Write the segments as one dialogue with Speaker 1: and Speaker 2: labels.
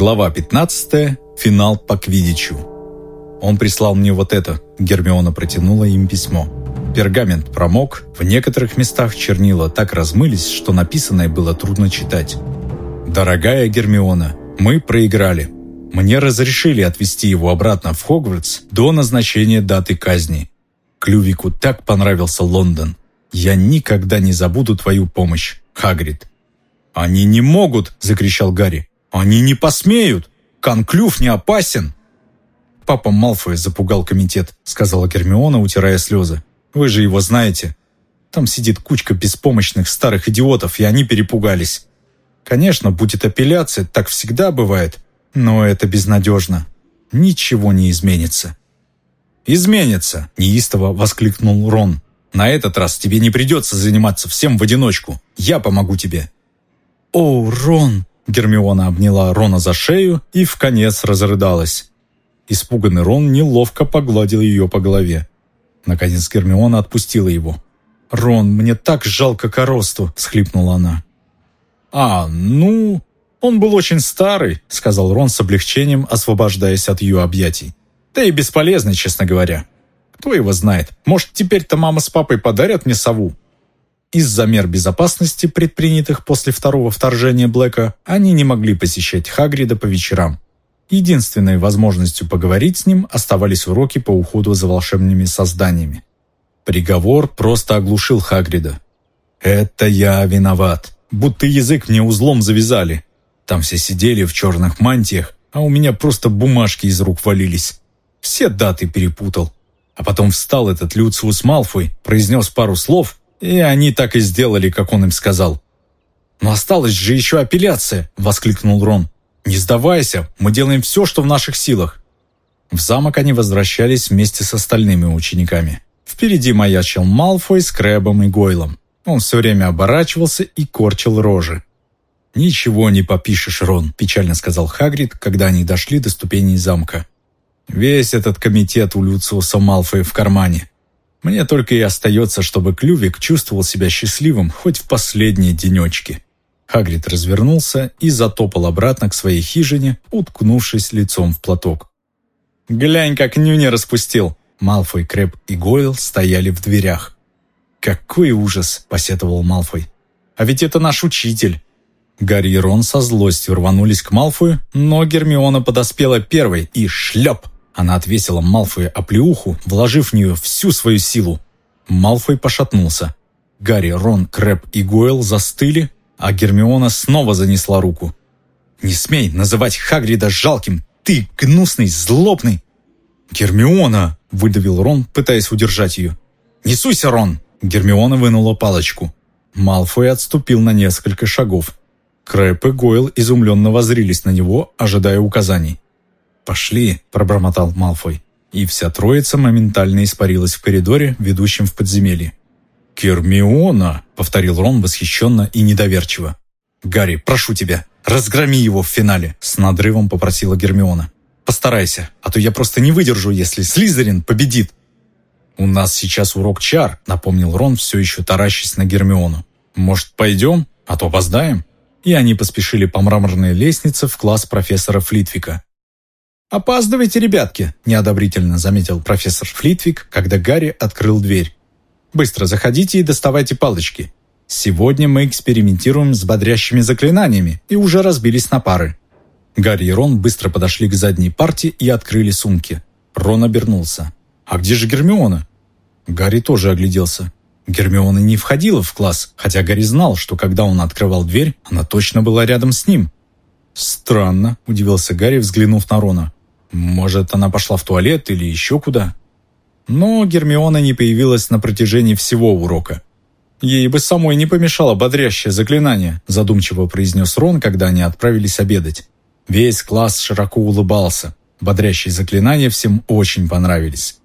Speaker 1: Глава 15. Финал по квидичу. Он прислал мне вот это. Гермиона протянула им письмо. Пергамент промок, в некоторых местах чернила так размылись, что написанное было трудно читать. «Дорогая Гермиона, мы проиграли. Мне разрешили отвезти его обратно в Хогвартс до назначения даты казни. Клювику так понравился Лондон. Я никогда не забуду твою помощь, Хагрид». «Они не могут!» – закричал Гарри. «Они не посмеют! Конклюв не опасен!» «Папа Малфой запугал комитет», — сказала Гермиона, утирая слезы. «Вы же его знаете. Там сидит кучка беспомощных старых идиотов, и они перепугались. Конечно, будет апелляция, так всегда бывает, но это безнадежно. Ничего не изменится». «Изменится!» – неистово воскликнул Рон. «На этот раз тебе не придется заниматься всем в одиночку. Я помогу тебе». «О, Рон!» Гермиона обняла Рона за шею и в конец разрыдалась. Испуганный Рон неловко погладил ее по голове. Наконец Гермиона отпустила его. «Рон, мне так жалко коросту!» – схлипнула она. «А, ну, он был очень старый», – сказал Рон с облегчением, освобождаясь от ее объятий. «Да и бесполезный, честно говоря. Кто его знает, может, теперь-то мама с папой подарят мне сову?» Из-за мер безопасности, предпринятых после второго вторжения Блэка, они не могли посещать Хагрида по вечерам. Единственной возможностью поговорить с ним оставались уроки по уходу за волшебными созданиями. Приговор просто оглушил Хагрида. «Это я виноват. Будто язык мне узлом завязали. Там все сидели в черных мантиях, а у меня просто бумажки из рук валились. Все даты перепутал. А потом встал этот Люциус Малфой, произнес пару слов, и они так и сделали, как он им сказал. «Но осталась же еще апелляция!» – воскликнул Рон. «Не сдавайся, мы делаем все, что в наших силах». В замок они возвращались вместе с остальными учениками. Впереди маячил Малфой с Крэбом и Гойлом. Он все время оборачивался и корчил рожи. «Ничего не попишешь, Рон», – печально сказал Хагрид, когда они дошли до ступеней замка. «Весь этот комитет у Люциуса Малфоя в кармане. Мне только и остается, чтобы Клювик чувствовал себя счастливым хоть в последние денечки». Хагрид развернулся и затопал обратно к своей хижине, уткнувшись лицом в платок. «Глянь, как нюни распустил!» Малфой, Крэп и Гойл стояли в дверях. «Какой ужас!» – посетовал Малфой. «А ведь это наш учитель!» Гарри и Рон со злостью рванулись к Малфою, но Гермиона подоспела первой и шлеп она отвесила Малфою оплеуху, вложив в нее всю свою силу. Малфой пошатнулся. Гарри, Рон, Крэп и Гойл застыли, а Гермиона снова занесла руку. «Не смей называть Хагрида жалким! Ты гнусный, злобный!» «Гермиона!» – выдавил Рон, пытаясь удержать ее. «Не суйся, Рон!» – Гермиона вынула палочку. Малфой отступил на несколько шагов. Крэп и Гойл изумленно возрились на него, ожидая указаний. «Пошли», – пробормотал Малфой. И вся троица моментально испарилась в коридоре, ведущем в подземелье. «Гермиона!» – повторил Рон восхищенно и недоверчиво. «Гарри, прошу тебя, разгроми его в финале!» – с надрывом попросила Гермиона. «Постарайся, а то я просто не выдержу, если Слизерин победит!» «У нас сейчас урок чар», – напомнил Рон, все еще таращась на Гермиону. «Может, пойдем, а то опоздаем?» И они поспешили по мраморной лестнице в класс профессора Флитвика. «Опаздывайте, ребятки», – неодобрительно заметил профессор Флитвик, когда Гарри открыл дверь. «Быстро заходите и доставайте палочки. Сегодня мы экспериментируем с бодрящими заклинаниями и уже разбились на пары». Гарри и Рон быстро подошли к задней парте и открыли сумки. Рон обернулся. «А где же Гермиона?» Гарри тоже огляделся. Гермиона не входила в класс, хотя Гарри знал, что когда он открывал дверь, она точно была рядом с ним. «Странно», – удивился Гарри, взглянув на Рона. Может, она пошла в туалет или еще куда? Но Гермиона не появилась на протяжении всего урока. «Ей бы самой не помешало бодрящее заклинание», задумчиво произнес Рон, когда они отправились обедать. Весь класс широко улыбался. Бодрящие заклинания всем очень понравились.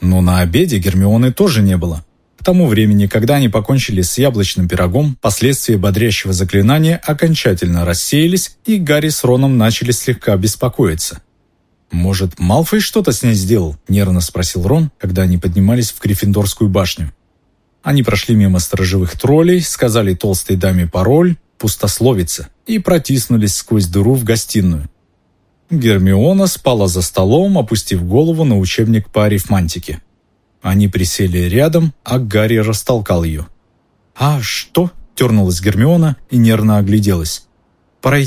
Speaker 1: Но на обеде Гермионы тоже не было. К тому времени, когда они покончили с яблочным пирогом, последствия бодрящего заклинания окончательно рассеялись, и Гарри с Роном начали слегка беспокоиться. «Может, Малфой что-то с ней сделал?» – нервно спросил Рон, когда они поднимались в Гриффиндорскую башню. Они прошли мимо сторожевых троллей, сказали толстой даме пароль, пустословица, и протиснулись сквозь дыру в гостиную. Гермиона спала за столом, опустив голову на учебник по арифмантике. Они присели рядом, а Гарри растолкал ее. «А что?» – тернулась Гермиона и нервно огляделась. «Пора?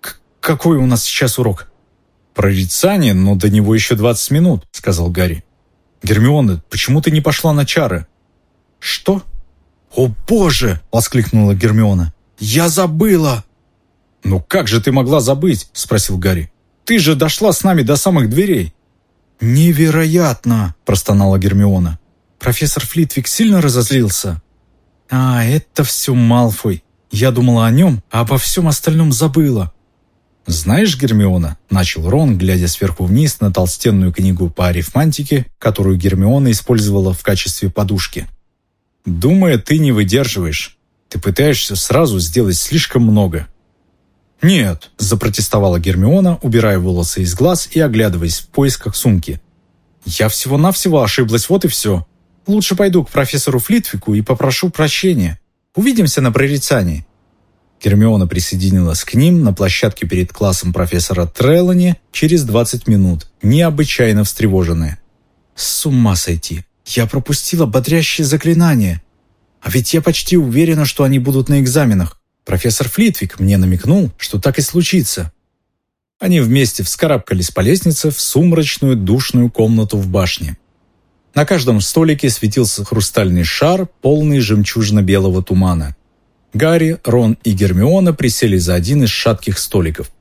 Speaker 1: К какой у нас сейчас урок?» «Прорицание, но до него еще двадцать минут», – сказал Гарри. «Гермиона, почему ты не пошла на чары?» «Что?» «О боже!» – воскликнула Гермиона. «Я забыла!» «Ну как же ты могла забыть?» – спросил Гарри. «Ты же дошла с нами до самых дверей!» «Невероятно!» – простонала Гермиона. «Профессор Флитвик сильно разозлился?» «А, это все Малфой. Я думала о нем, а обо всем остальном забыла». «Знаешь, Гермиона», – начал Рон, глядя сверху вниз на толстенную книгу по арифмантике, которую Гермиона использовала в качестве подушки. «Думаю, ты не выдерживаешь. Ты пытаешься сразу сделать слишком много». «Нет», – запротестовала Гермиона, убирая волосы из глаз и оглядываясь в поисках сумки. «Я всего-навсего ошиблась, вот и все. Лучше пойду к профессору Флитвику и попрошу прощения. Увидимся на прорицании». Гермиона присоединилась к ним на площадке перед классом профессора Треллани через 20 минут, необычайно встревоженная. «С ума сойти! Я пропустила бодрящие заклинания! А ведь я почти уверена, что они будут на экзаменах. Профессор Флитвик мне намекнул, что так и случится». Они вместе вскарабкались по лестнице в сумрачную душную комнату в башне. На каждом столике светился хрустальный шар, полный жемчужно-белого тумана. Гарри, Рон и Гермиона присели за один из шатких столиков.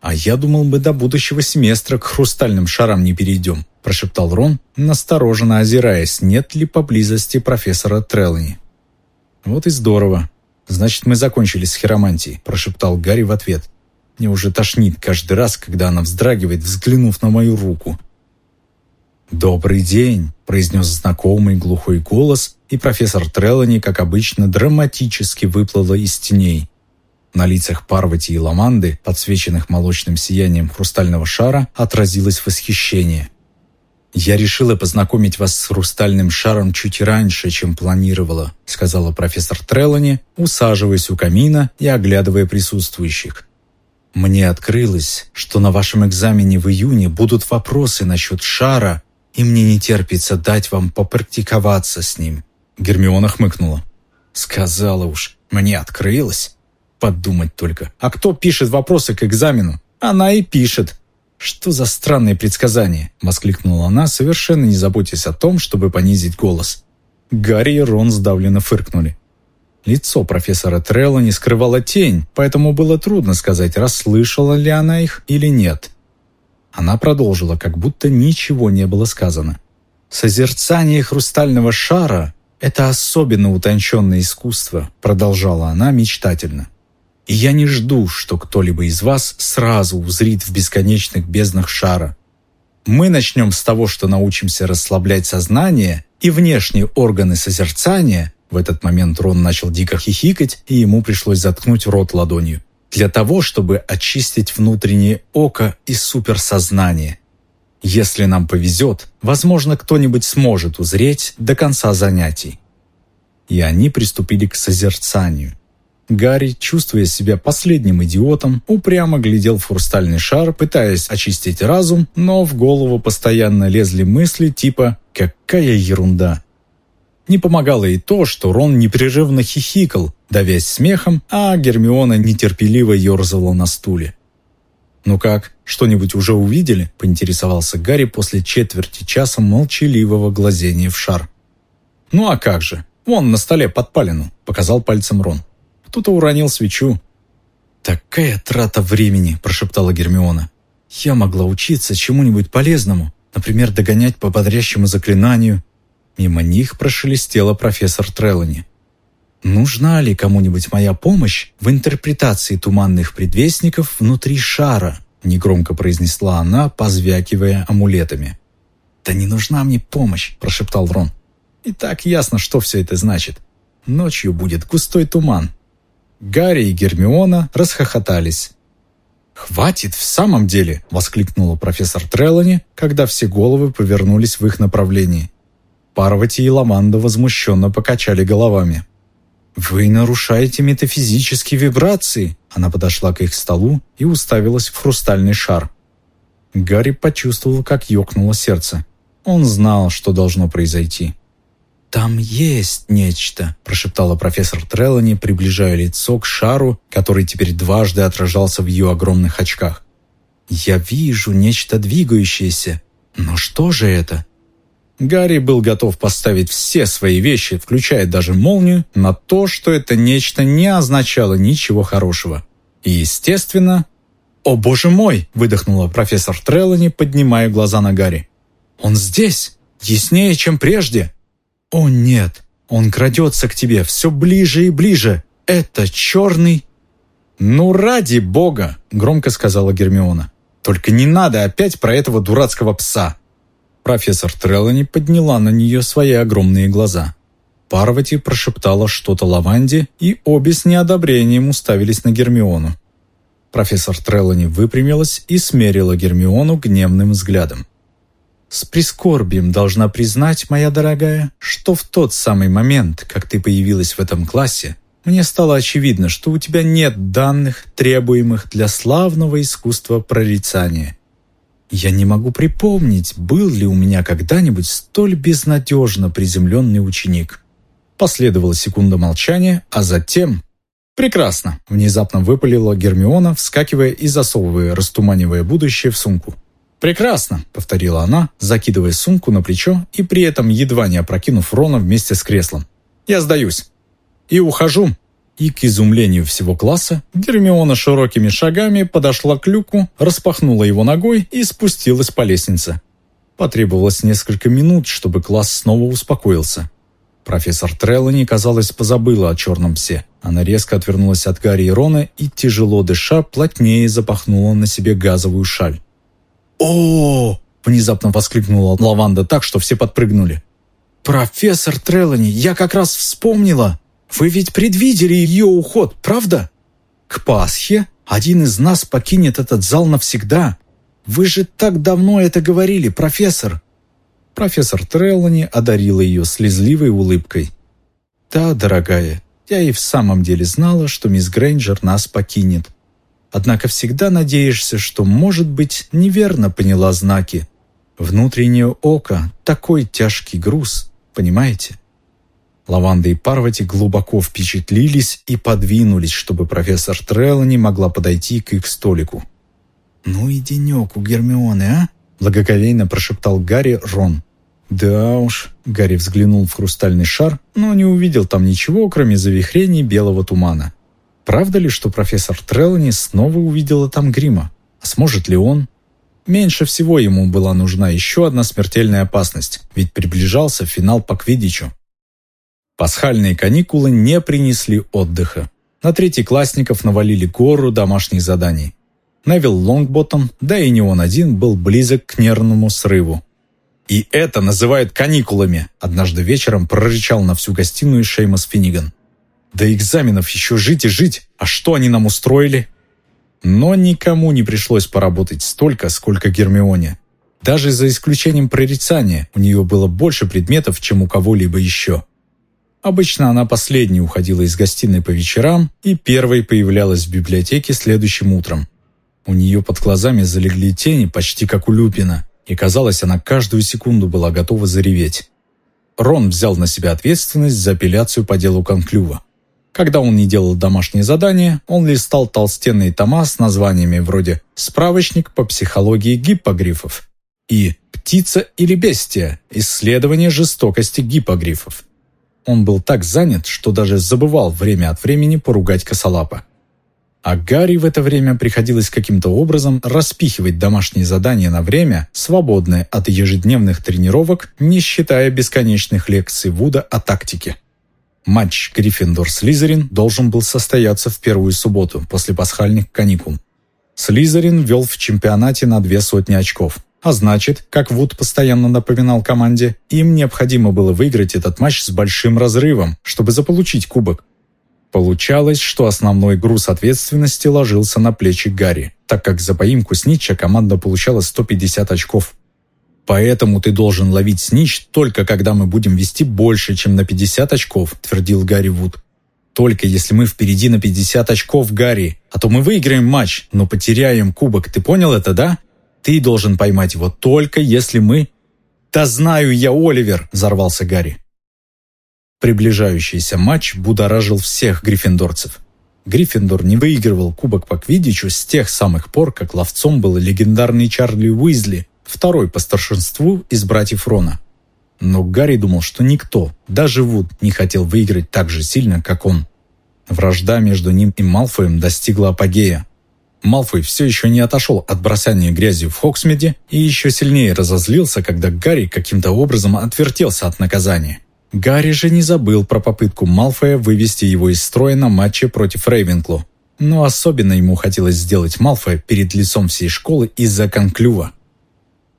Speaker 1: «А я думал, мы до будущего семестра к хрустальным шарам не перейдем», прошептал Рон, настороженно озираясь, нет ли поблизости профессора Треллани. «Вот и здорово. Значит, мы закончили с хиромантией», прошептал Гарри в ответ. «Мне уже тошнит каждый раз, когда она вздрагивает, взглянув на мою руку. «Добрый день», – произнес знакомый глухой голос, и профессор Треллани, как обычно, драматически выплыла из теней. На лицах Парвати и Ламанды, подсвеченных молочным сиянием хрустального шара, отразилось восхищение. «Я решила познакомить вас с хрустальным шаром чуть раньше, чем планировала», сказала профессор Треллани, усаживаясь у камина и оглядывая присутствующих. «Мне открылось, что на вашем экзамене в июне будут вопросы насчет шара, и мне не терпится дать вам попрактиковаться с ним». Гермиона хмыкнула. «Сказала уж, мне открылось. Подумать только. А кто пишет вопросы к экзамену? Она и пишет». «Что за странные предсказания?» – воскликнула она, совершенно не заботясь о том, чтобы понизить голос. Гарри и Рон сдавленно фыркнули. Лицо профессора Трелла не скрывало тень, поэтому было трудно сказать, расслышала ли она их или нет. Она продолжила, как будто ничего не было сказано. «Созерцание хрустального шара – это особенно утонченное искусство», продолжала она мечтательно. «И я не жду, что кто-либо из вас сразу узрит в бесконечных безднах шара. Мы начнем с того, что научимся расслаблять сознание и внешние органы созерцания в этот момент Рон начал дико хихикать, и ему пришлось заткнуть рот ладонью для того, чтобы очистить внутреннее око и суперсознание. Если нам повезет, возможно, кто-нибудь сможет узреть до конца занятий. И они приступили к созерцанию. Гарри, чувствуя себя последним идиотом, упрямо глядел в хрустальный шар, пытаясь очистить разум, но в голову постоянно лезли мысли типа «какая ерунда». Не помогало и то, что Рон непрерывно хихикал, давясь смехом, а Гермиона нетерпеливо ерзала на стуле. «Ну как, что-нибудь уже увидели?» – поинтересовался Гарри после четверти часа молчаливого глазения в шар. «Ну а как же? Вон на столе подпалину», – показал пальцем Рон. Кто-то уронил свечу. «Такая трата времени», – прошептала Гермиона. «Я могла учиться чему-нибудь полезному, например, догонять по бодрящему заклинанию». Мимо них прошелестела профессор Треллани. Нужна ли кому-нибудь моя помощь в интерпретации туманных предвестников внутри шара? Негромко произнесла она, позвякивая амулетами. «Да не нужна мне помощь», – прошептал Рон. «И так ясно, что все это значит. Ночью будет густой туман». Гарри и Гермиона расхохотались. «Хватит в самом деле!» – воскликнула профессор Треллани, когда все головы повернулись в их направлении. Парвати и Ламанда возмущенно покачали головами. «Вы нарушаете метафизические вибрации!» Она подошла к их столу и уставилась в хрустальный шар. Гарри почувствовал, как ёкнуло сердце. Он знал, что должно произойти. «Там есть нечто», – прошептала профессор Треллани, приближая лицо к шару, который теперь дважды отражался в ее огромных очках. «Я вижу нечто двигающееся. Но что же это?» Гарри был готов поставить все свои вещи, включая даже молнию, на то, что это нечто не означало ничего хорошего. И, естественно... «О, боже мой!» – выдохнула профессор Треллани, поднимая глаза на Гарри. «Он здесь! Яснее, чем прежде!» «О нет, он крадется к тебе все ближе и ближе. Это черный...» «Ну, ради бога!» — громко сказала Гермиона. «Только не надо опять про этого дурацкого пса!» Профессор Треллани подняла на нее свои огромные глаза. Парвати прошептала что-то Лаванде, и обе с неодобрением уставились на Гермиону. Профессор Треллани выпрямилась и смерила Гермиону гневным взглядом. С прискорбием должна признать, моя дорогая, что в тот самый момент, как ты появилась в этом классе, мне стало очевидно, что у тебя нет данных, требуемых для славного искусства прорицания. Я не могу припомнить, был ли у меня когда-нибудь столь безнадежно приземленный ученик. Последовала секунда молчания, а затем... «Прекрасно!» – внезапно выпалила Гермиона, вскакивая и засовывая, растуманивая будущее в сумку. «Прекрасно», — повторила она, закидывая сумку на плечо и при этом едва не опрокинув Рона вместе с креслом. «Я сдаюсь. И ухожу». И к изумлению всего класса Гермиона широкими шагами подошла к люку, распахнула его ногой и спустилась по лестнице. Потребовалось несколько минут, чтобы класс снова успокоился. Профессор Треллани, казалось, позабыла о черном псе. Она резко отвернулась от Гарри и Рона и, тяжело дыша, плотнее запахнула на себе газовую шаль о внезапно воскликнула Лаванда так, что все подпрыгнули. «Профессор Трелани, я как раз вспомнила! Вы ведь предвидели ее уход, правда? К Пасхе один из нас покинет этот зал навсегда. Вы же так давно это говорили, профессор!» Профессор Треллани одарила ее слезливой улыбкой. «Да, дорогая, я и в самом деле знала, что мисс Грейнджер нас покинет. Однако всегда надеешься, что, может быть, неверно поняла знаки. Внутреннее око – такой тяжкий груз, понимаете? Лаванда и Парвати глубоко впечатлились и подвинулись, чтобы профессор Треллани могла подойти к их столику. «Ну и денек у Гермионы, а?» – благоговейно прошептал Гарри Рон. «Да уж», – Гарри взглянул в хрустальный шар, но не увидел там ничего, кроме завихрений белого тумана. Правда ли, что профессор Треллани снова увидела там грима? А сможет ли он? Меньше всего ему была нужна еще одна смертельная опасность, ведь приближался финал по квиддичу. Пасхальные каникулы не принесли отдыха. На третьеклассников навалили гору домашних заданий. Невил Лонгботтом, да и не он один, был близок к нервному срыву. «И это называют каникулами!» Однажды вечером прорычал на всю гостиную Шеймас Финниган. До экзаменов еще жить и жить, а что они нам устроили? Но никому не пришлось поработать столько, сколько Гермионе. Даже за исключением прорицания, у нее было больше предметов, чем у кого-либо еще. Обычно она последней уходила из гостиной по вечерам и первой появлялась в библиотеке следующим утром. У нее под глазами залегли тени, почти как у Люпина, и казалось, она каждую секунду была готова зареветь. Рон взял на себя ответственность за апелляцию по делу Конклюва. Когда он не делал домашние задания, он листал толстенные тома с названиями вроде «Справочник по психологии гиппогрифов» и «Птица или бестия. Исследование жестокости гиппогрифов». Он был так занят, что даже забывал время от времени поругать косолапа. А Гарри в это время приходилось каким-то образом распихивать домашние задания на время, свободное от ежедневных тренировок, не считая бесконечных лекций Вуда о тактике. Матч Гриффиндор-Слизерин должен был состояться в первую субботу после пасхальных каникул. Слизерин вел в чемпионате на две сотни очков. А значит, как Вуд постоянно напоминал команде, им необходимо было выиграть этот матч с большим разрывом, чтобы заполучить кубок. Получалось, что основной груз ответственности ложился на плечи Гарри, так как за поимку Снитча команда получала 150 очков. «Поэтому ты должен ловить снич только когда мы будем вести больше, чем на 50 очков», твердил Гарри Вуд. «Только если мы впереди на 50 очков, Гарри, а то мы выиграем матч, но потеряем кубок, ты понял это, да?» Ты должен поймать его только если мы...» «Да знаю я, Оливер!» – взорвался Гарри. Приближающийся матч будоражил всех гриффиндорцев. Гриффиндор не выигрывал кубок по квиддичу с тех самых пор, как ловцом был легендарный Чарли Уизли, второй по старшинству из братьев Рона. Но Гарри думал, что никто, даже Вуд, не хотел выиграть так же сильно, как он. Вражда между ним и Малфоем достигла апогея. Малфой все еще не отошел от бросания грязью в Хоксмеде и еще сильнее разозлился, когда Гарри каким-то образом отвертелся от наказания. Гарри же не забыл про попытку Малфоя вывести его из строя на матче против Рейвенклу. Но особенно ему хотелось сделать Малфоя перед лицом всей школы из-за конклюва.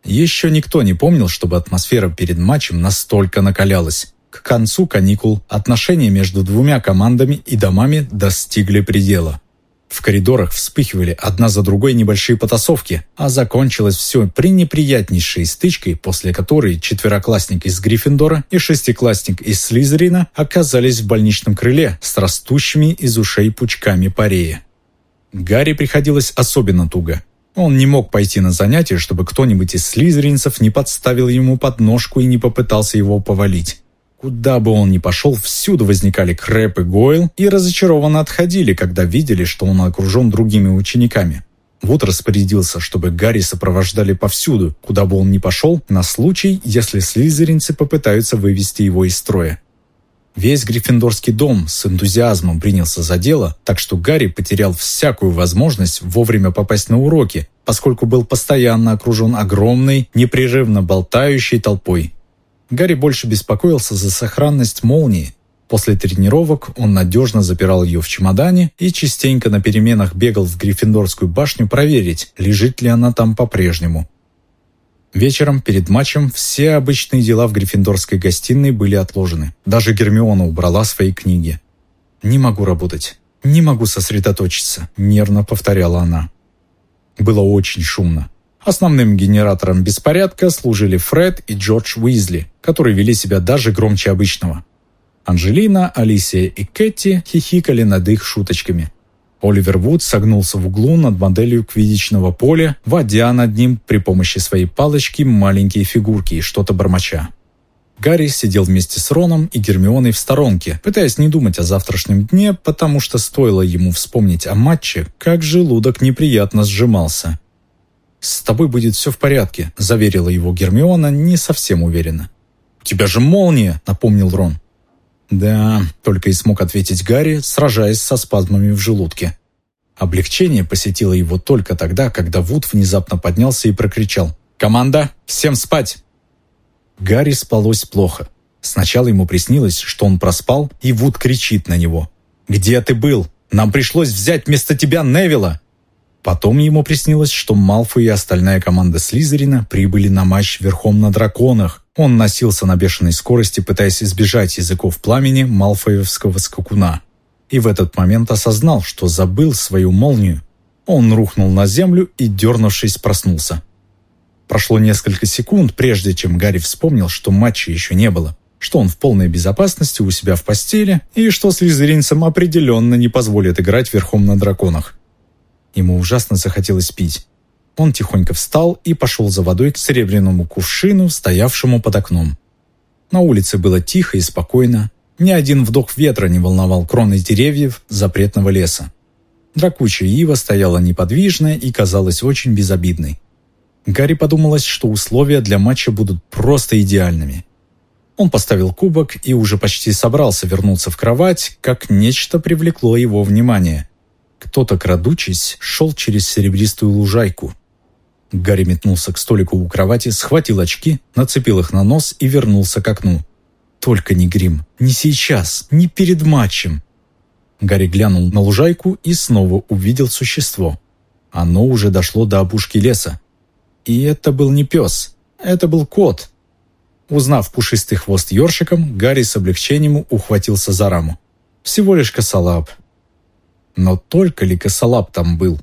Speaker 1: Еще никто не помнил, чтобы атмосфера перед матчем настолько накалялась. К концу каникул отношения между двумя командами и домами достигли предела. В коридорах вспыхивали одна за другой небольшие потасовки, а закончилось все пренеприятнейшей стычкой, после которой четвероклассник из Гриффиндора и шестиклассник из Слизерина оказались в больничном крыле с растущими из ушей пучками парея. Гарри приходилось особенно туго. Он не мог пойти на занятия, чтобы кто-нибудь из слизеринцев не подставил ему подножку и не попытался его повалить. Куда бы он ни пошел, всюду возникали Крэп и Гойл и разочарованно отходили, когда видели, что он окружен другими учениками. Вуд распорядился, чтобы Гарри сопровождали повсюду, куда бы он ни пошел, на случай, если слизеринцы попытаются вывести его из строя. Весь Гриффиндорский дом с энтузиазмом принялся за дело, так что Гарри потерял всякую возможность вовремя попасть на уроки, поскольку был постоянно окружен огромной, непрерывно болтающей толпой. Гарри больше беспокоился за сохранность молнии. После тренировок он надежно запирал ее в чемодане и частенько на переменах бегал в Гриффиндорскую башню проверить, лежит ли она там по-прежнему. Вечером перед матчем все обычные дела в Гриффиндорской гостиной были отложены. Даже Гермиона убрала свои книги. «Не могу работать. Не могу сосредоточиться», – нервно повторяла она. Было очень шумно. Основным генератором беспорядка служили Фред и Джордж Уизли, которые вели себя даже громче обычного. Анжелина, Алисия и Кэти хихикали над их шуточками. Оливер Вуд согнулся в углу над моделью квидичного поля, водя над ним при помощи своей палочки маленькие фигурки и что-то бормоча. Гарри сидел вместе с Роном и Гермионой в сторонке, пытаясь не думать о завтрашнем дне, потому что стоило ему вспомнить о матче, как желудок неприятно сжимался. «С тобой будет все в порядке», – заверила его Гермиона не совсем уверенно. «У тебя же молния», – напомнил Рон. «Да», – только и смог ответить Гарри, сражаясь со спазмами в желудке. Облегчение посетило его только тогда, когда Вуд внезапно поднялся и прокричал. «Команда, всем спать!» Гарри спалось плохо. Сначала ему приснилось, что он проспал, и Вуд кричит на него. «Где ты был? Нам пришлось взять вместо тебя Невилла!» Потом ему приснилось, что Малфой и остальная команда Слизерина прибыли на матч верхом на драконах. Он носился на бешеной скорости, пытаясь избежать языков пламени Малфоевского скакуна. И в этот момент осознал, что забыл свою молнию. Он рухнул на землю и, дернувшись, проснулся. Прошло несколько секунд, прежде чем Гарри вспомнил, что матча еще не было, что он в полной безопасности у себя в постели и что слизеринцам определенно не позволят играть верхом на драконах. Ему ужасно захотелось пить. Он тихонько встал и пошел за водой к серебряному кувшину, стоявшему под окном. На улице было тихо и спокойно. Ни один вдох ветра не волновал кроны деревьев запретного леса. Дракучая ива стояла неподвижная и казалась очень безобидной. Гарри подумалось, что условия для матча будут просто идеальными. Он поставил кубок и уже почти собрался вернуться в кровать, как нечто привлекло его внимание. Кто-то, крадучись, шел через серебристую лужайку. Гарри метнулся к столику у кровати, схватил очки, нацепил их на нос и вернулся к окну. Только не грим. Не сейчас, не перед матчем. Гарри глянул на лужайку и снова увидел существо. Оно уже дошло до опушки леса. И это был не пес, это был кот. Узнав пушистый хвост ёршиком, Гарри с облегчением ухватился за раму. Всего лишь косолап, но только ли косолап там был?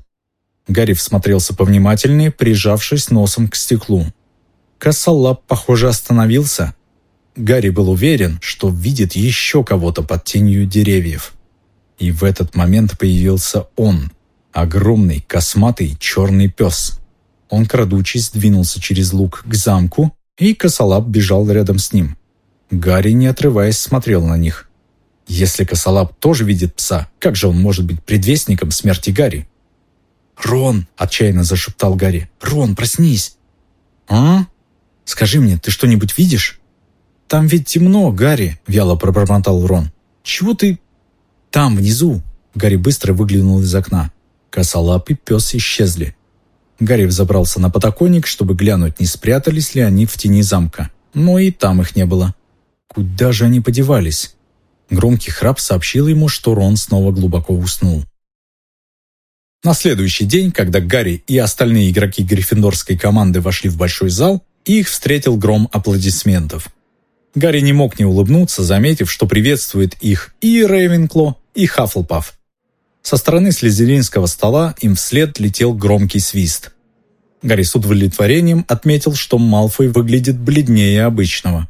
Speaker 1: Гарри всмотрелся повнимательнее, прижавшись носом к стеклу. Косолап, похоже, остановился. Гарри был уверен, что видит еще кого-то под тенью деревьев. И в этот момент появился он, огромный, косматый, черный пес. Он, крадучись, двинулся через луг к замку, и косолап бежал рядом с ним. Гарри, не отрываясь, смотрел на них. Если косолап тоже видит пса, как же он может быть предвестником смерти Гарри? «Рон!» – отчаянно зашептал Гарри. «Рон, проснись!» «А? Скажи мне, ты что-нибудь видишь?» «Там ведь темно, Гарри!» – вяло пробормотал Рон. «Чего ты...» «Там, внизу!» Гарри быстро выглянул из окна. Косолап и пес исчезли. Гарри взобрался на подоконник, чтобы глянуть, не спрятались ли они в тени замка. Но и там их не было. Куда же они подевались? Громкий храп сообщил ему, что Рон снова глубоко уснул. На следующий день, когда Гарри и остальные игроки гриффиндорской команды вошли в большой зал, их встретил гром аплодисментов. Гарри не мог не улыбнуться, заметив, что приветствует их и Рейвенкло, и Хаффлпаф. Со стороны слизеринского стола им вслед летел громкий свист. Гарри с удовлетворением отметил, что Малфой выглядит бледнее обычного.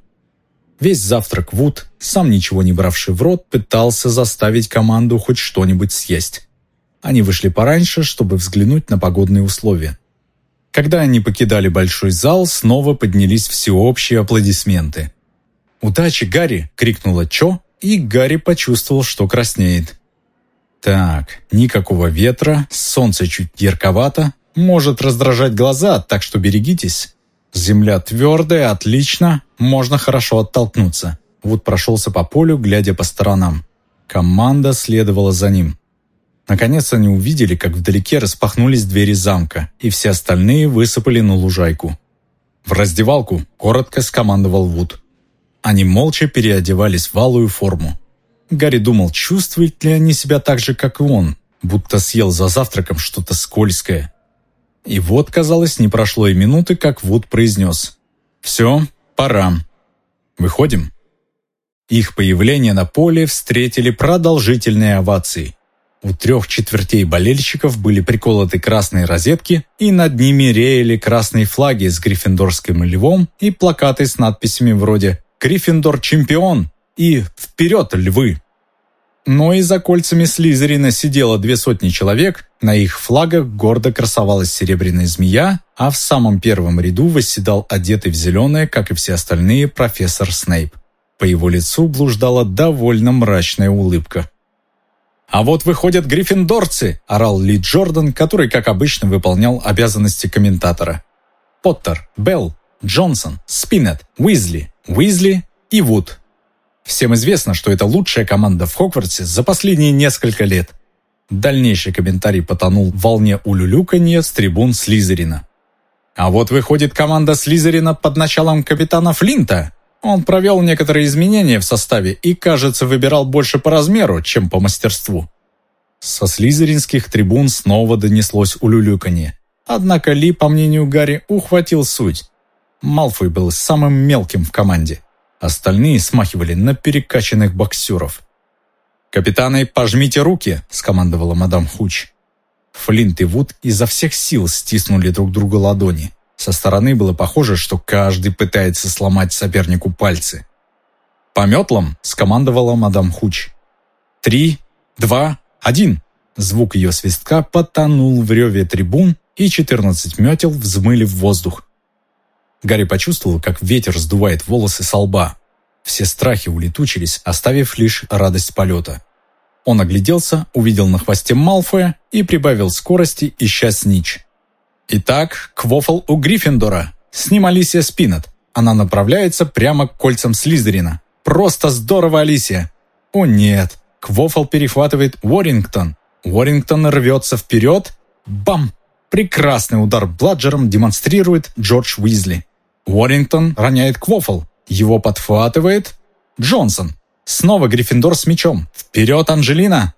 Speaker 1: Весь завтрак Вуд, сам ничего не бравший в рот, пытался заставить команду хоть что-нибудь съесть. Они вышли пораньше, чтобы взглянуть на погодные условия. Когда они покидали большой зал, снова поднялись всеобщие аплодисменты. «Удачи, Гарри!» — крикнула Чо, и Гарри почувствовал, что краснеет. «Так, никакого ветра, солнце чуть ярковато, может раздражать глаза, так что берегитесь. Земля твердая, отлично, можно хорошо оттолкнуться». Вуд прошелся по полю, глядя по сторонам. Команда следовала за ним. Наконец они увидели, как вдалеке распахнулись двери замка, и все остальные высыпали на лужайку. «В раздевалку!» – коротко скомандовал Вуд. Они молча переодевались в алую форму. Гарри думал, чувствуют ли они себя так же, как и он, будто съел за завтраком что-то скользкое. И вот, казалось, не прошло и минуты, как Вуд произнес. «Все, пора. Выходим». Их появление на поле встретили продолжительные овации – у трех четвертей болельщиков были приколоты красные розетки, и над ними реяли красные флаги с гриффиндорским львом и плакаты с надписями вроде «Гриффиндор чемпион» и «Вперед, львы!». Но и за кольцами Слизерина сидело две сотни человек, на их флагах гордо красовалась серебряная змея, а в самом первом ряду восседал одетый в зеленое, как и все остальные, профессор Снейп. По его лицу блуждала довольно мрачная улыбка. «А вот выходят гриффиндорцы!» – орал Ли Джордан, который, как обычно, выполнял обязанности комментатора. Поттер, Белл, Джонсон, Спинет, Уизли, Уизли и Вуд. Всем известно, что это лучшая команда в Хогвартсе за последние несколько лет. Дальнейший комментарий потонул в волне улюлюканья с трибун Слизерина. А вот выходит команда Слизерина под началом капитана Флинта. Он провел некоторые изменения в составе и, кажется, выбирал больше по размеру, чем по мастерству. Со слизеринских трибун снова донеслось улюлюканье. Однако Ли, по мнению Гарри, ухватил суть. Малфой был самым мелким в команде. Остальные смахивали на перекачанных боксеров. «Капитаны, пожмите руки!» – скомандовала мадам Хуч. Флинт и Вуд изо всех сил стиснули друг другу ладони. Со стороны было похоже, что каждый пытается сломать сопернику пальцы. «По метлам!» – скомандовала мадам Хуч. «Три, два, один!» Звук ее свистка потонул в реве трибун, и 14 метел взмыли в воздух. Гарри почувствовал, как ветер сдувает волосы со лба. Все страхи улетучились, оставив лишь радость полета. Он огляделся, увидел на хвосте Малфоя и прибавил скорости, ища Снич. Итак, Квофл у Гриффиндора. С ним Алисия Спинет. Она направляется прямо к кольцам Слизерина. Просто здорово, Алисия. О нет. Квофл перехватывает Уоррингтон. Уоррингтон рвется вперед. Бам! Прекрасный удар бладжером демонстрирует Джордж Уизли. Уоррингтон роняет Квофл. Его подхватывает Джонсон. Снова Гриффиндор с мячом. Вперед, Анжелина!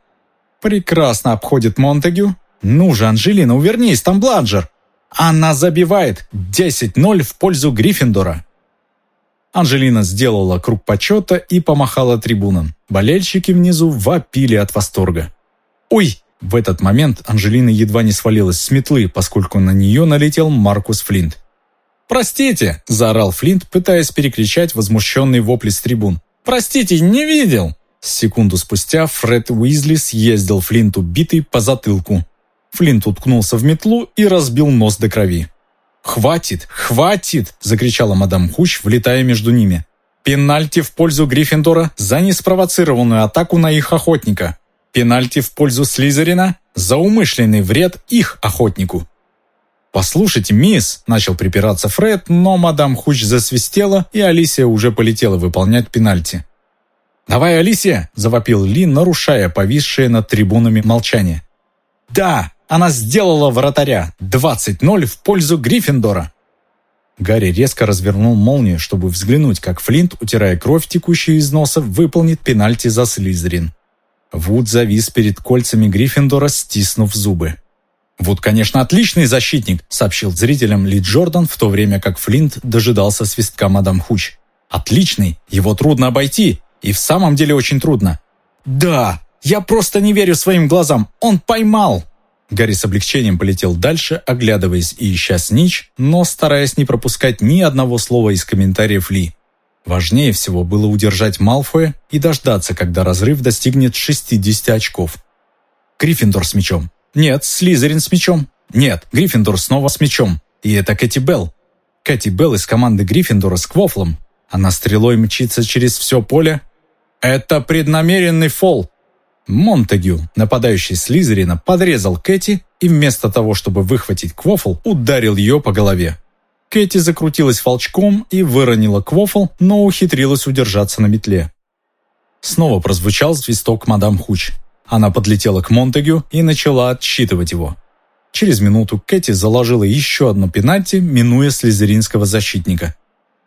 Speaker 1: Прекрасно обходит Монтегю. Ну же, Анжелина, увернись, там Бладжер. Она забивает 10-0 в пользу Гриффиндора. Анжелина сделала круг почета и помахала трибунам. Болельщики внизу вопили от восторга. «Ой!» В этот момент Анжелина едва не свалилась с метлы, поскольку на нее налетел Маркус Флинт. «Простите!» – заорал Флинт, пытаясь перекричать возмущенный вопли с трибун. «Простите, не видел!» Секунду спустя Фред Уизли съездил Флинту битый по затылку. Флинт уткнулся в метлу и разбил нос до крови. «Хватит! Хватит!» – закричала мадам Хуч, влетая между ними. «Пенальти в пользу Гриффиндора за неспровоцированную атаку на их охотника. Пенальти в пользу Слизерина за умышленный вред их охотнику». «Послушайте, мисс!» – начал припираться Фред, но мадам Хуч засвистела, и Алисия уже полетела выполнять пенальти. «Давай, Алисия!» – завопил Ли, нарушая повисшее над трибунами молчание. «Да, она сделала вратаря! 20-0 в пользу Гриффиндора!» Гарри резко развернул молнию, чтобы взглянуть, как Флинт, утирая кровь, текущую из носа, выполнит пенальти за Слизерин. Вуд завис перед кольцами Гриффиндора, стиснув зубы. «Вуд, конечно, отличный защитник», — сообщил зрителям Ли Джордан, в то время как Флинт дожидался свистка мадам Хуч. «Отличный! Его трудно обойти! И в самом деле очень трудно!» «Да! Я просто не верю своим глазам! Он поймал!» Гарри с облегчением полетел дальше, оглядываясь и ища снич, но стараясь не пропускать ни одного слова из комментариев Ли. Важнее всего было удержать Малфоя и дождаться, когда разрыв достигнет 60 очков. Гриффиндор с мячом. Нет, Слизерин с мячом. Нет, Гриффиндор снова с мячом. И это Кэти Белл. Кэти Белл из команды Гриффиндора с Квофлом. Она стрелой мчится через все поле. Это преднамеренный фол. Монтегю, нападающий Слизерина, подрезал Кэти и вместо того, чтобы выхватить Квофл, ударил ее по голове. Кэти закрутилась волчком и выронила Квофл, но ухитрилась удержаться на метле. Снова прозвучал свисток мадам Хуч. Она подлетела к Монтегю и начала отсчитывать его. Через минуту Кэти заложила еще одно пенальти, минуя слизеринского защитника.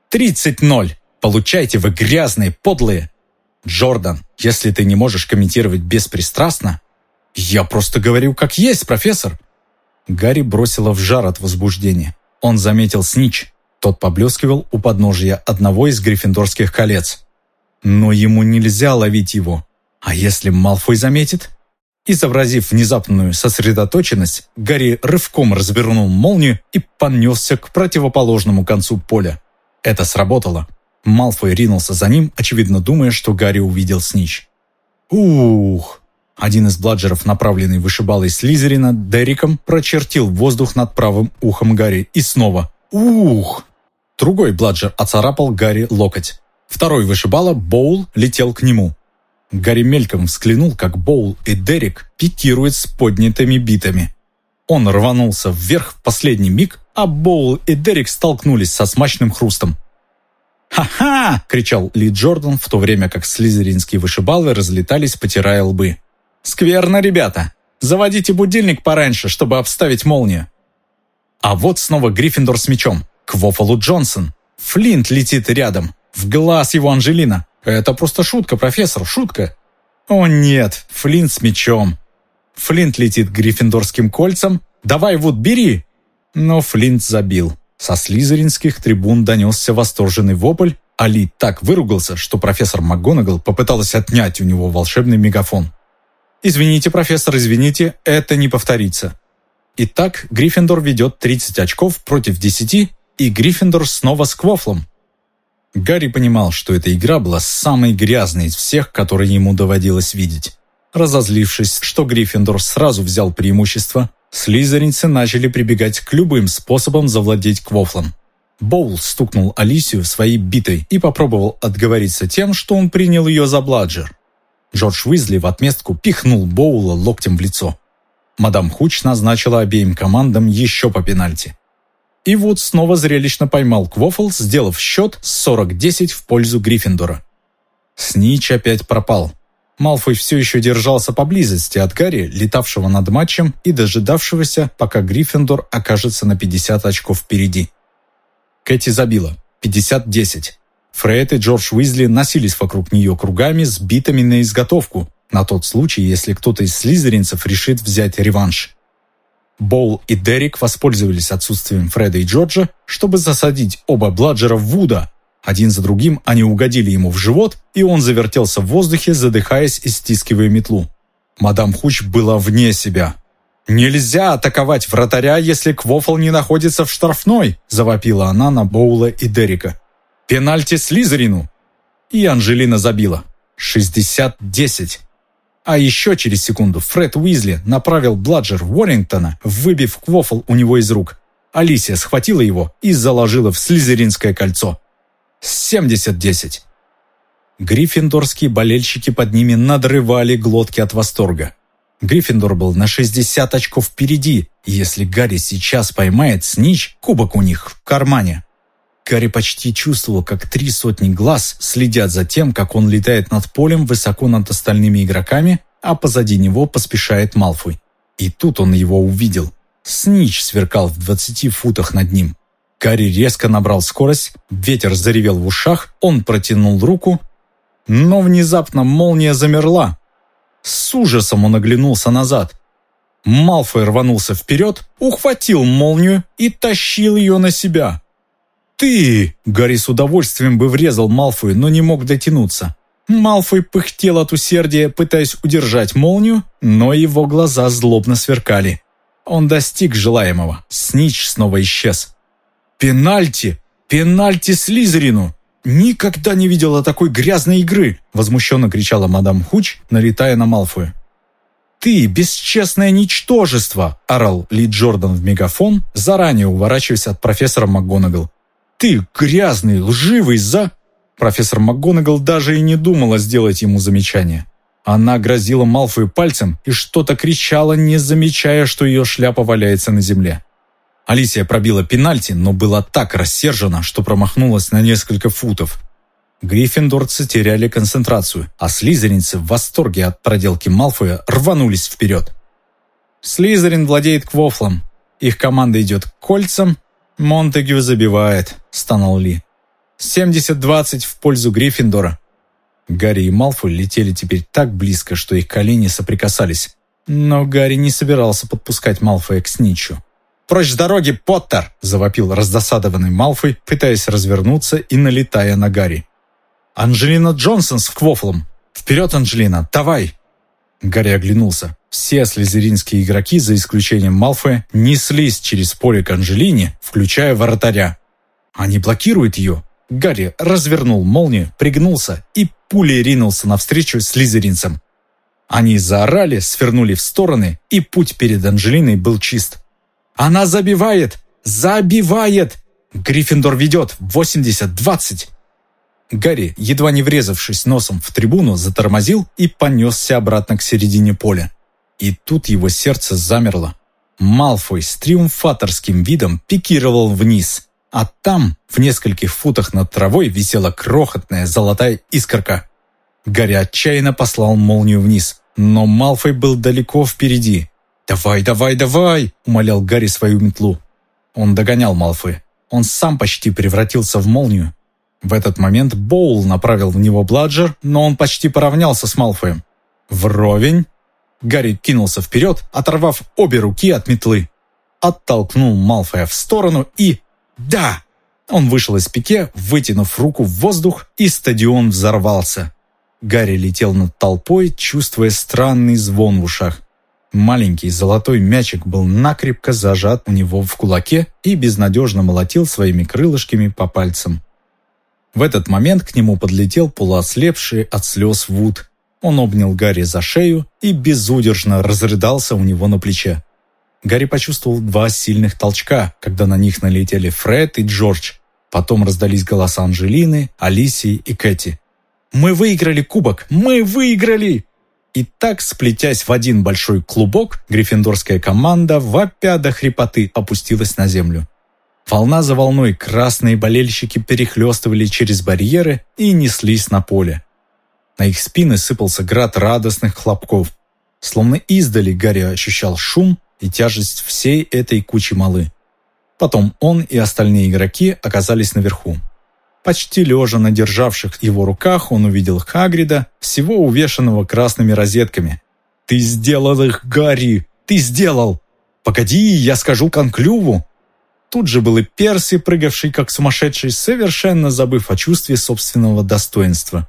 Speaker 1: «Тридцать ноль! Получайте вы грязные, подлые!» «Джордан, если ты не можешь комментировать беспристрастно...» «Я просто говорю, как есть, профессор!» Гарри бросила в жар от возбуждения. Он заметил Снич. Тот поблескивал у подножия одного из гриффиндорских колец. Но ему нельзя ловить его. А если Малфой заметит? Изобразив внезапную сосредоточенность, Гарри рывком развернул молнию и понесся к противоположному концу поля. Это сработало. Малфой ринулся за ним, очевидно думая, что Гарри увидел Снич. «Ух!» Один из бладжеров, направленный вышибалой Слизерина, Дериком, прочертил воздух над правым ухом Гарри и снова «Ух!». Другой бладжер оцарапал Гарри локоть. Второй вышибала, Боул, летел к нему. Гарри мельком взглянул, как Боул и Дерек пикируют с поднятыми битами. Он рванулся вверх в последний миг, а Боул и Дерек столкнулись со смачным хрустом. «Ха-ха!» — кричал Ли Джордан, в то время как слизеринские вышибалы разлетались, потирая лбы. «Скверно, ребята! Заводите будильник пораньше, чтобы обставить молнию!» А вот снова Гриффиндор с мечом. К Вофалу Джонсон. Флинт летит рядом. В глаз его Анжелина. Это просто шутка, профессор, шутка. О нет, Флинт с мечом. Флинт летит гриффиндорским кольцем. «Давай, вот, бери!» Но Флинт забил. Со слизеринских трибун донесся восторженный вопль, Али так выругался, что профессор МакГонагал попыталась отнять у него волшебный мегафон. «Извините, профессор, извините, это не повторится». Итак, Гриффиндор ведет 30 очков против 10, и Гриффиндор снова с Квофлом. Гарри понимал, что эта игра была самой грязной из всех, которые ему доводилось видеть. Разозлившись, что Гриффиндор сразу взял преимущество, Слизеринцы начали прибегать к любым способам завладеть Квофлом. Боул стукнул Алисию своей битой и попробовал отговориться тем, что он принял ее за Бладжер. Джордж Уизли в отместку пихнул Боула локтем в лицо. Мадам Хуч назначила обеим командам еще по пенальти. И вот снова зрелищно поймал Квофл, сделав счет 40-10 в пользу Гриффиндора. Снич опять пропал. Малфой все еще держался поблизости от Гарри, летавшего над матчем и дожидавшегося, пока Гриффиндор окажется на 50 очков впереди. Кэти забила. 50-10. Фред и Джордж Уизли носились вокруг нее кругами с битами на изготовку, на тот случай, если кто-то из слизеринцев решит взять реванш. Боул и Дерек воспользовались отсутствием Фреда и Джорджа, чтобы засадить оба Бладжера в Вуда, один за другим они угодили ему в живот, и он завертелся в воздухе, задыхаясь и стискивая метлу. Мадам Хуч была вне себя. «Нельзя атаковать вратаря, если Квофл не находится в штрафной!» завопила она на Боула и Дерека. «Пенальти Слизерину!» И Анжелина забила. 60-10. А еще через секунду Фред Уизли направил Бладжер Уоррингтона, выбив Квофл у него из рук. Алисия схватила его и заложила в слизеринское кольцо. 70-10. Гриффиндорские болельщики под ними надрывали глотки от восторга. Гриффиндор был на 60 очков впереди, и если Гарри сейчас поймает Снич, кубок у них в кармане. Гарри почти чувствовал, как три сотни глаз следят за тем, как он летает над полем высоко над остальными игроками, а позади него поспешает Малфой. И тут он его увидел. Снич сверкал в 20 футах над ним. Гарри резко набрал скорость, ветер заревел в ушах, он протянул руку, но внезапно молния замерла. С ужасом он оглянулся назад. Малфой рванулся вперед, ухватил молнию и тащил ее на себя. «Ты!» — Гарри с удовольствием бы врезал Малфою, но не мог дотянуться. Малфой пыхтел от усердия, пытаясь удержать молнию, но его глаза злобно сверкали. Он достиг желаемого. Снич снова исчез. «Пенальти! Пенальти Слизерину!» «Никогда не видела такой грязной игры!» возмущенно кричала мадам Хуч, налетая на Малфоя. «Ты бесчестное ничтожество!» – орал Ли Джордан в мегафон, заранее уворачиваясь от профессора МакГонагал. «Ты грязный, лживый за...» Профессор МакГонагал даже и не думала сделать ему замечание. Она грозила Малфою пальцем и что-то кричала, не замечая, что ее шляпа валяется на земле. Алисия пробила пенальти, но была так рассержена, что промахнулась на несколько футов. Гриффиндорцы теряли концентрацию, а слизеринцы в восторге от проделки Малфоя рванулись вперед. Слизерин владеет квофлом. Их команда идет к кольцам. Монтегю забивает, стонал Ли. 70-20 в пользу Гриффиндора. Гарри и Малфой летели теперь так близко, что их колени соприкасались. Но Гарри не собирался подпускать Малфоя к Сничу. «Прочь с дороги, Поттер!» – завопил раздосадованный Малфой, пытаясь развернуться и налетая на Гарри. «Анджелина Джонсон с Квофлом! Вперед, Анджелина, давай!» Гарри оглянулся. Все слизеринские игроки, за исключением Малфоя, неслись через поле к Анджелине, включая вратаря. Они блокируют ее. Гарри развернул молнию, пригнулся и пулей ринулся навстречу слизеринцам. Они заорали, свернули в стороны, и путь перед Анджелиной был чист. Она забивает! Забивает! Гриффиндор ведет! 80-20!» Гарри, едва не врезавшись носом в трибуну, затормозил и понесся обратно к середине поля. И тут его сердце замерло. Малфой с триумфаторским видом пикировал вниз, а там, в нескольких футах над травой, висела крохотная золотая искорка. Гарри отчаянно послал молнию вниз, но Малфой был далеко впереди. «Давай, давай, давай!» – умолял Гарри свою метлу. Он догонял Малфоя. Он сам почти превратился в молнию. В этот момент Боул направил в него Бладжер, но он почти поравнялся с Малфоем. Вровень. Гарри кинулся вперед, оторвав обе руки от метлы. Оттолкнул Малфоя в сторону и... Да! Он вышел из пике, вытянув руку в воздух, и стадион взорвался. Гарри летел над толпой, чувствуя странный звон в ушах. Маленький золотой мячик был накрепко зажат у него в кулаке и безнадежно молотил своими крылышками по пальцам. В этот момент к нему подлетел полуослепший от слез Вуд. Он обнял Гарри за шею и безудержно разрыдался у него на плече. Гарри почувствовал два сильных толчка, когда на них налетели Фред и Джордж. Потом раздались голоса Анжелины, Алисии и Кэти. «Мы выиграли кубок! Мы выиграли!» И так, сплетясь в один большой клубок, гриффиндорская команда, вопя до хрипоты, опустилась на землю. Волна за волной красные болельщики перехлестывали через барьеры и неслись на поле. На их спины сыпался град радостных хлопков. Словно издали Гарри ощущал шум и тяжесть всей этой кучи малы. Потом он и остальные игроки оказались наверху. Почти лежа на державших его руках, он увидел Хагрида, всего увешанного красными розетками. «Ты сделал их, Гарри! Ты сделал! Погоди, я скажу Конклюву!» Тут же был и Перси, прыгавший как сумасшедший, совершенно забыв о чувстве собственного достоинства.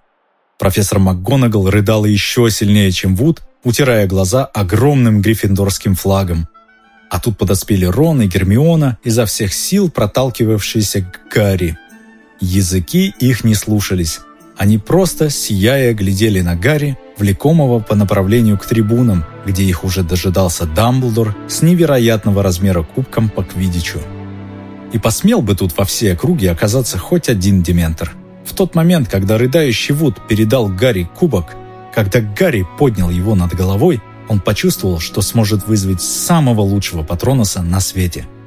Speaker 1: Профессор МакГонагал рыдала еще сильнее, чем Вуд, утирая глаза огромным гриффиндорским флагом. А тут подоспели Рон и Гермиона, изо всех сил проталкивавшиеся к Гарри. Языки их не слушались. Они просто, сияя, глядели на Гарри, влекомого по направлению к трибунам, где их уже дожидался Дамблдор с невероятного размера кубком по квидичу. И посмел бы тут во всей округе оказаться хоть один дементор. В тот момент, когда рыдающий Вуд передал Гарри кубок, когда Гарри поднял его над головой, он почувствовал, что сможет вызвать самого лучшего патроноса на свете –